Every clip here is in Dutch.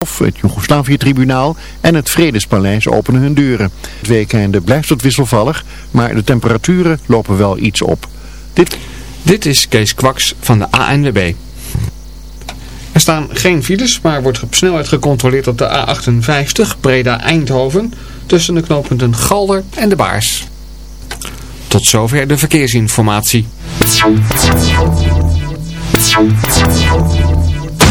het Joegoslavië-tribunaal en het Vredespaleis openen hun deuren. Het weekende blijft het wisselvallig, maar de temperaturen lopen wel iets op. Dit, Dit is Kees Kwaks van de ANWB. Er staan geen files, maar wordt op snelheid gecontroleerd op de A58 Breda-Eindhoven tussen de knooppunten Galder en de Baars. Tot zover de verkeersinformatie.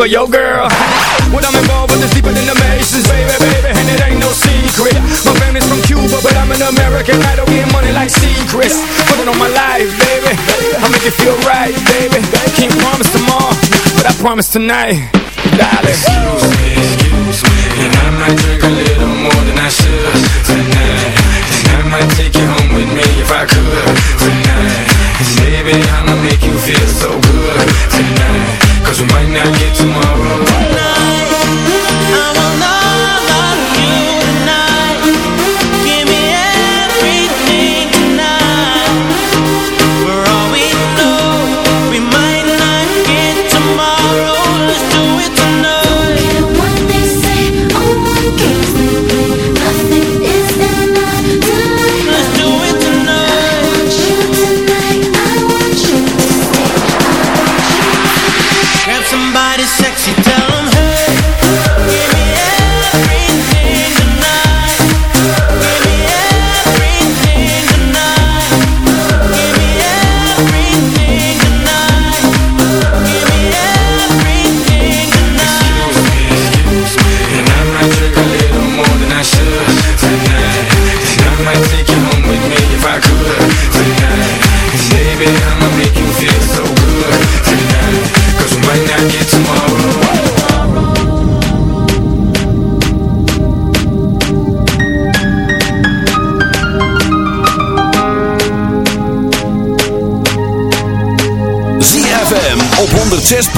Of your girl. What I'm involved with is deeper than the Masons, baby, baby. And it ain't no secret. My family's from Cuba, but I'm an American. I don't get money like secrets. Put it on my life, baby. I make it feel right, baby. Can't promise tomorrow, but I promise tonight. Darling. Excuse me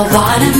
A lot.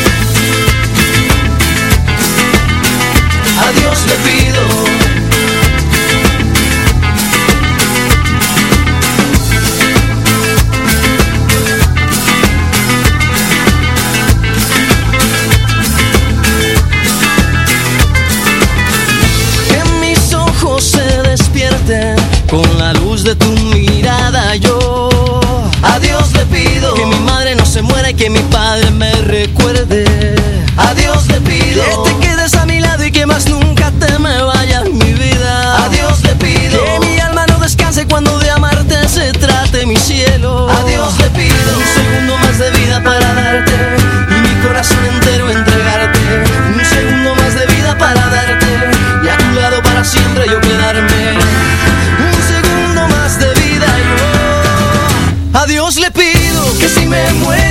A Dios le pido. que mis ojos se despierten con la luz de tu mirada. Yo a Dios le pido que mi madre no se muera y que mi padre me recuerde. A Dios le pido que te quedes a que más nunca te me vayas mi vida. A Dios le pido que mi alma no descanse cuando de amarte se trate mi cielo. A Dios le pido un segundo más de vida para darte y mi corazón entero entregarte. Un segundo más de vida para darte y a tu lado para siempre yo quedarme. Un segundo más de vida yo. A Dios le pido que si me muero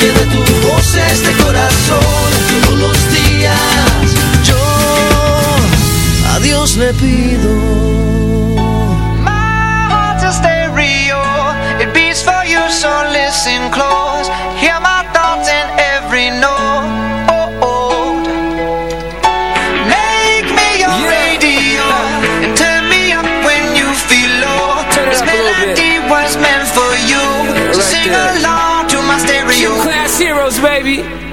que de tu voz este corazón. Todos los días yo a Dios le pido.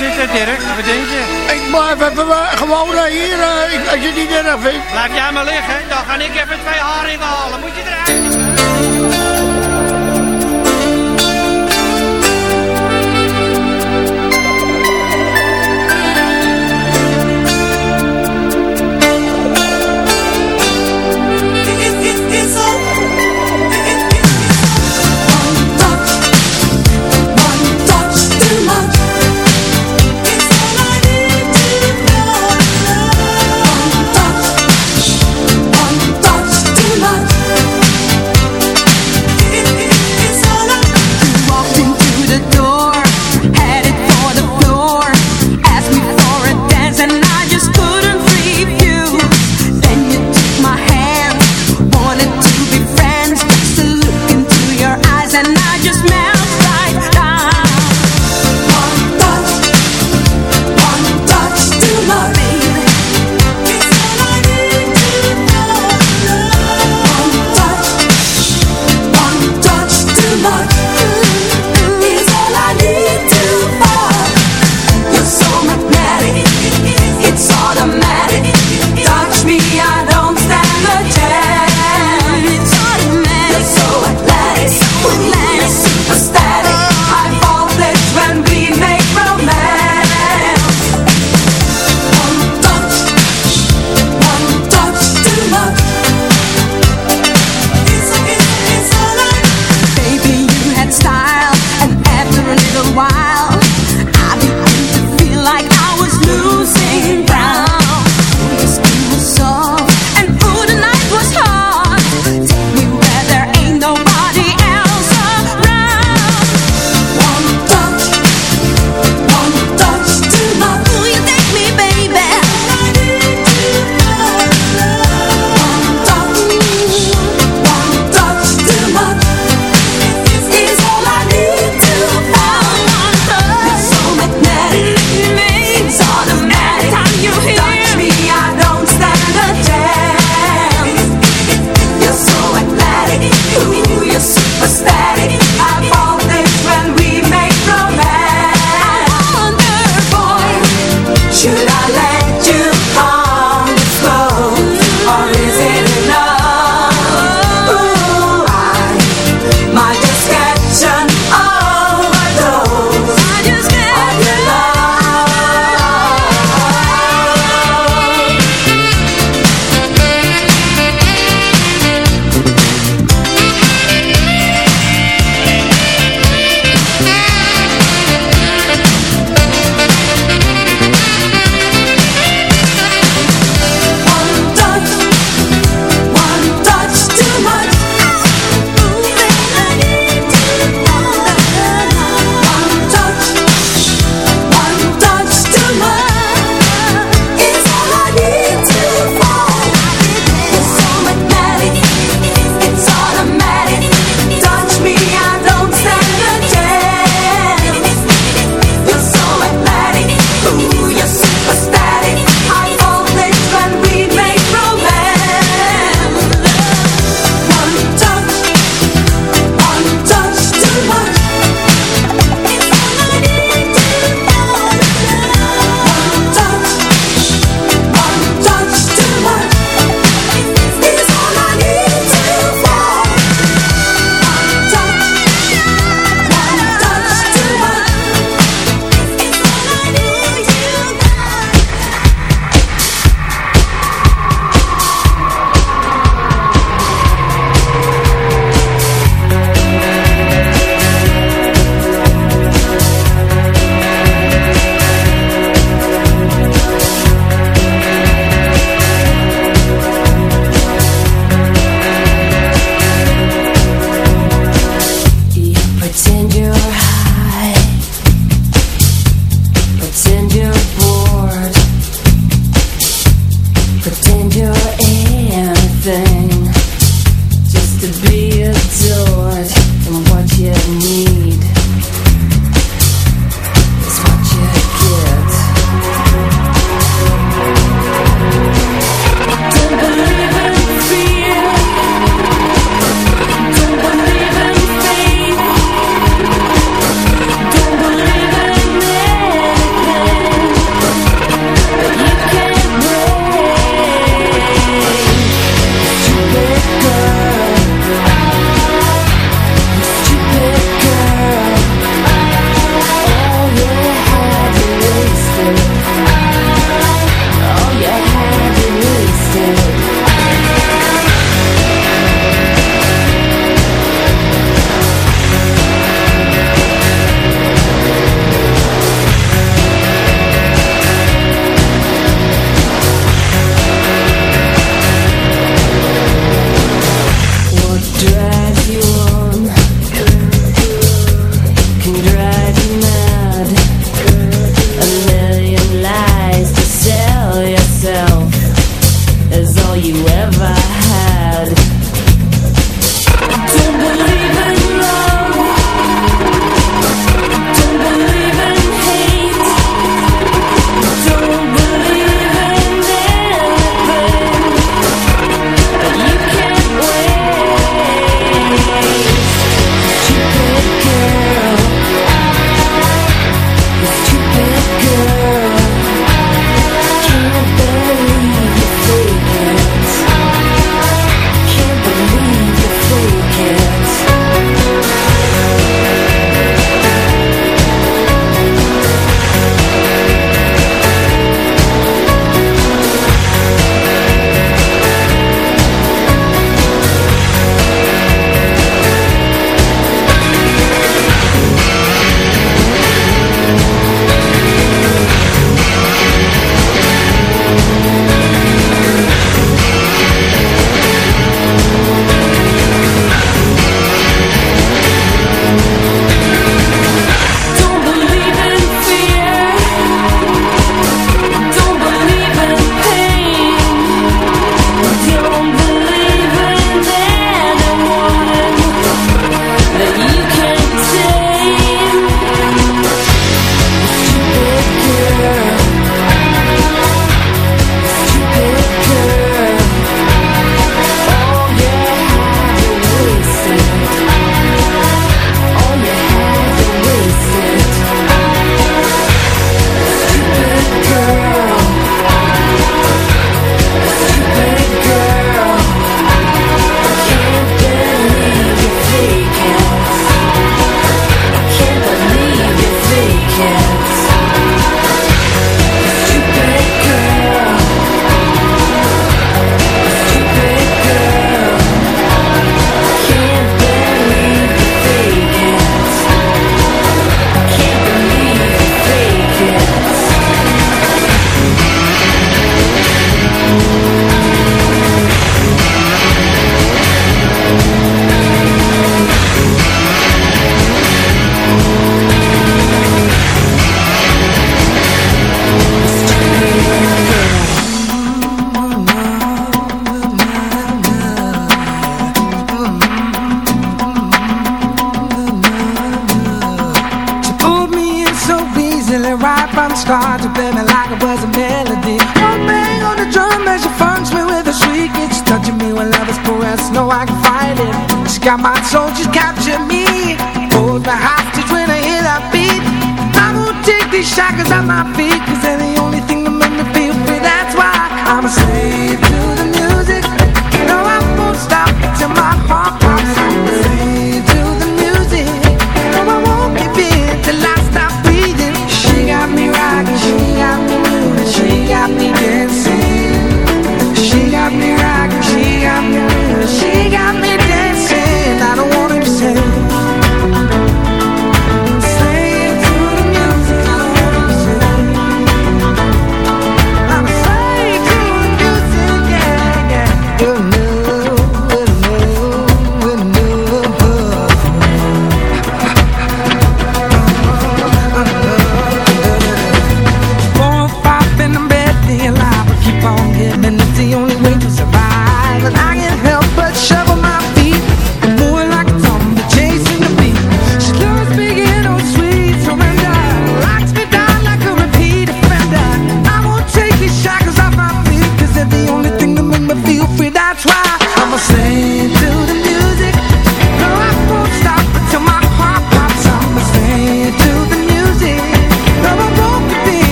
zitten, Dirk? Wat denk je? Ik blijf even eh, gewoon eh, hier, eh, als je het niet erg vindt.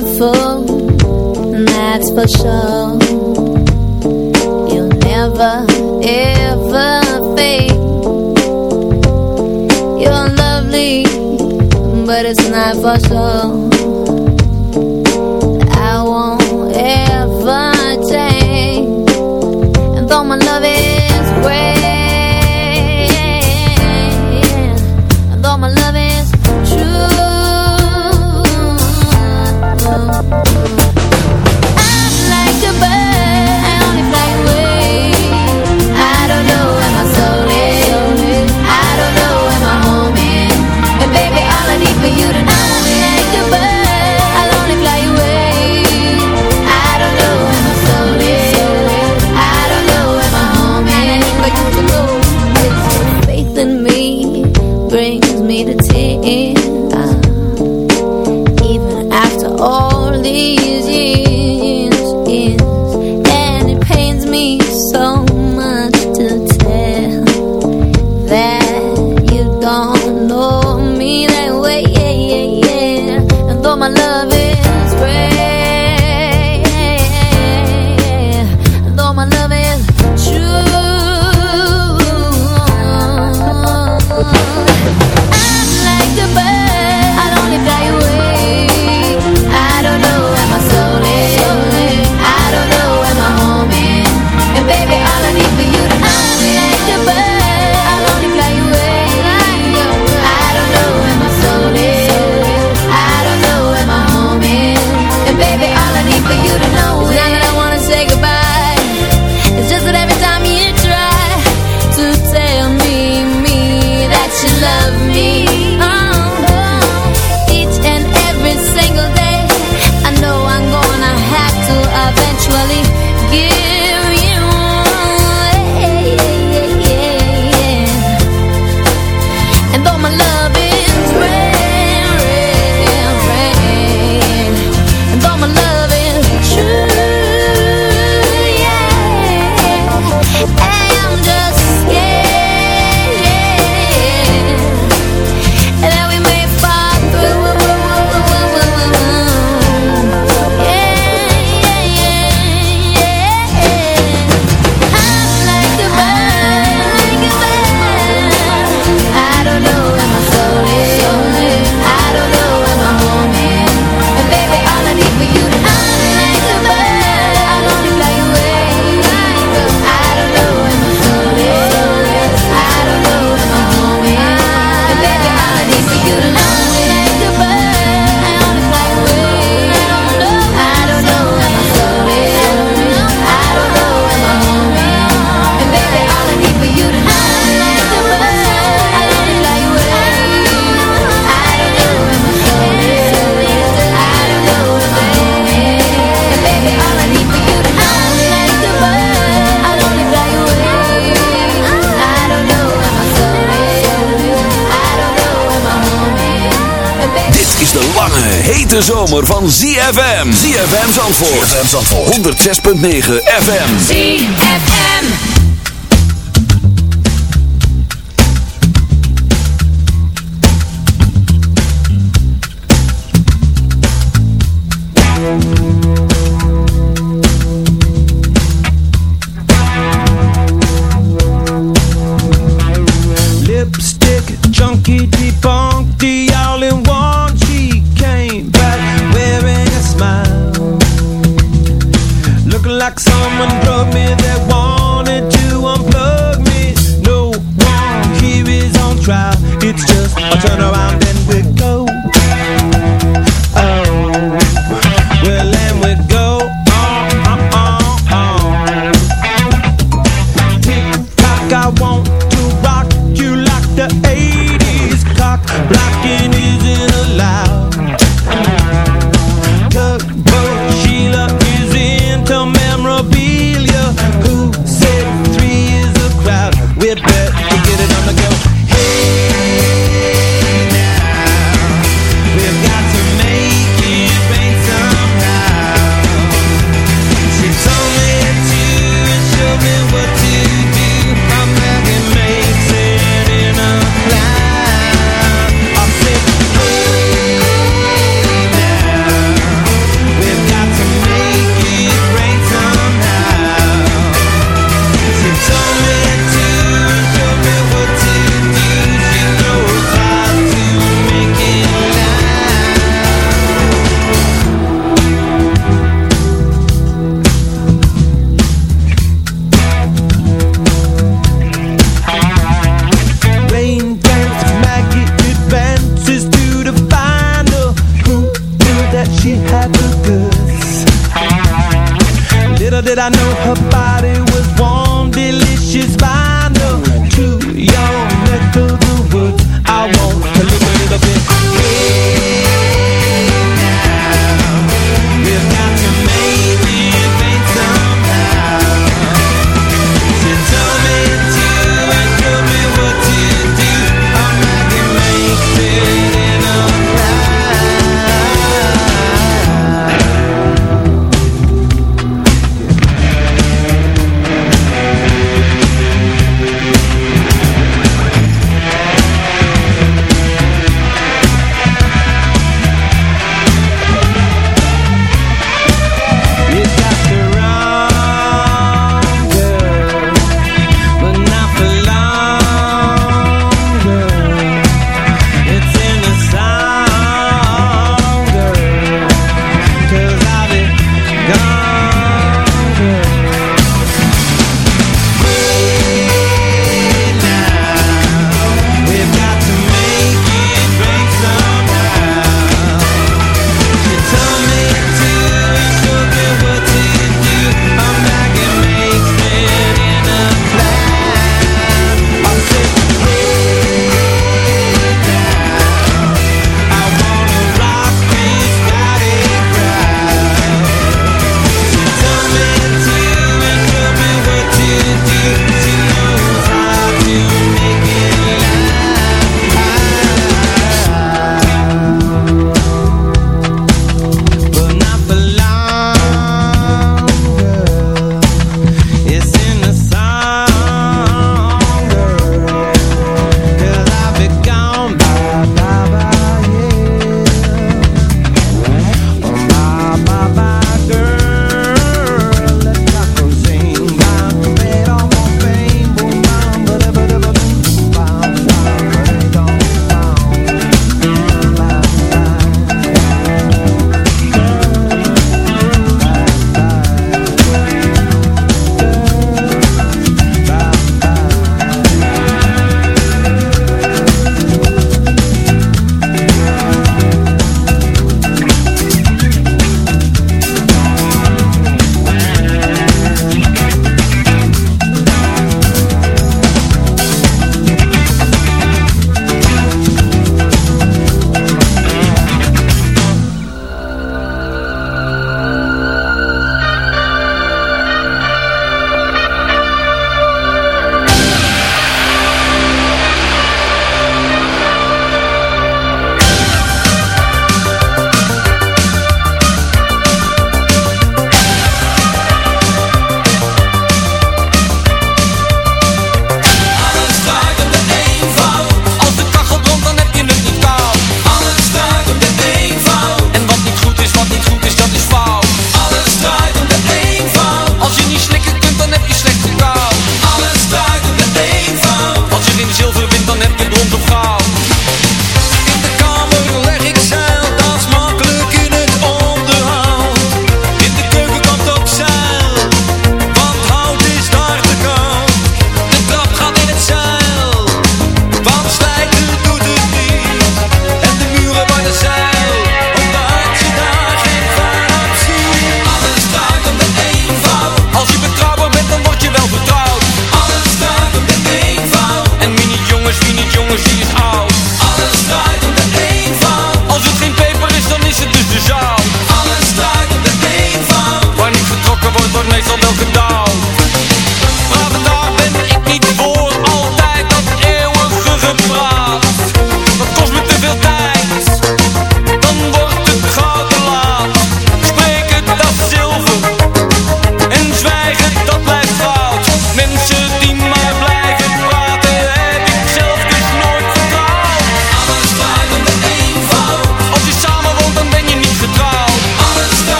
beautiful, that's for sure. You'll never, ever fade. you're lovely, but it's not for sure. Dit is de lange, hete zomer van ZFM. ZFM Zandvoort. ZFM Zandvoort. 106.9 FM. ZFM.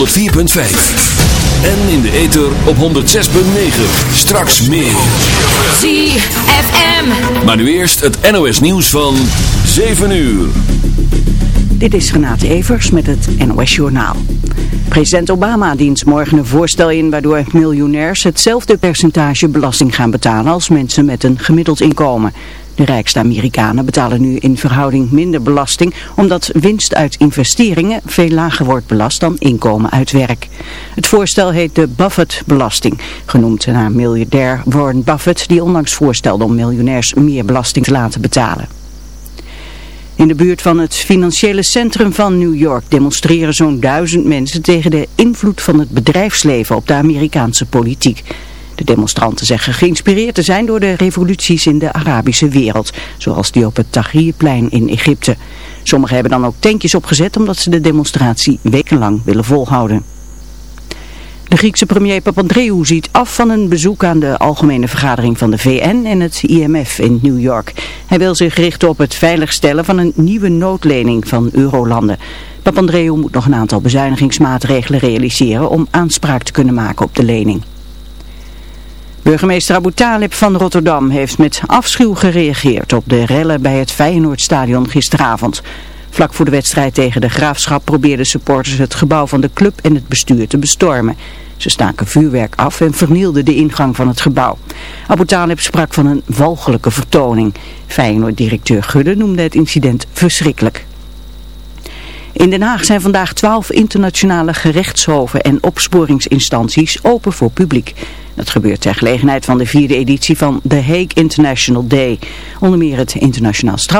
104.5. En in de ether op 106.9. Straks meer. ZFM. Maar nu eerst het NOS nieuws van 7 uur. Dit is Renate Evers met het NOS Journaal. President Obama dient morgen een voorstel in waardoor miljonairs hetzelfde percentage belasting gaan betalen als mensen met een gemiddeld inkomen. De rijkste Amerikanen betalen nu in verhouding minder belasting omdat winst uit investeringen veel lager wordt belast dan inkomen uit werk. Het voorstel heet de Buffett-belasting, genoemd naar miljardair Warren Buffett die onlangs voorstelde om miljonairs meer belasting te laten betalen. In de buurt van het financiële centrum van New York demonstreren zo'n duizend mensen tegen de invloed van het bedrijfsleven op de Amerikaanse politiek. De demonstranten zeggen geïnspireerd te zijn door de revoluties in de Arabische wereld, zoals die op het Tahrirplein in Egypte. Sommigen hebben dan ook tentjes opgezet omdat ze de demonstratie wekenlang willen volhouden. De Griekse premier Papandreou ziet af van een bezoek aan de algemene vergadering van de VN en het IMF in New York. Hij wil zich richten op het veiligstellen van een nieuwe noodlening van eurolanden. Papandreou moet nog een aantal bezuinigingsmaatregelen realiseren om aanspraak te kunnen maken op de lening. Burgemeester Abu Talib van Rotterdam heeft met afschuw gereageerd op de rellen bij het Feyenoordstadion gisteravond. Vlak voor de wedstrijd tegen de Graafschap probeerden supporters het gebouw van de club en het bestuur te bestormen. Ze staken vuurwerk af en vernielden de ingang van het gebouw. Abu Talib sprak van een walgelijke vertoning. Feyenoord-directeur Gudde noemde het incident verschrikkelijk. In Den Haag zijn vandaag twaalf internationale gerechtshoven en opsporingsinstanties open voor publiek. Dat gebeurt ter gelegenheid van de vierde editie van The Hague International Day. Onder meer het internationaal straf.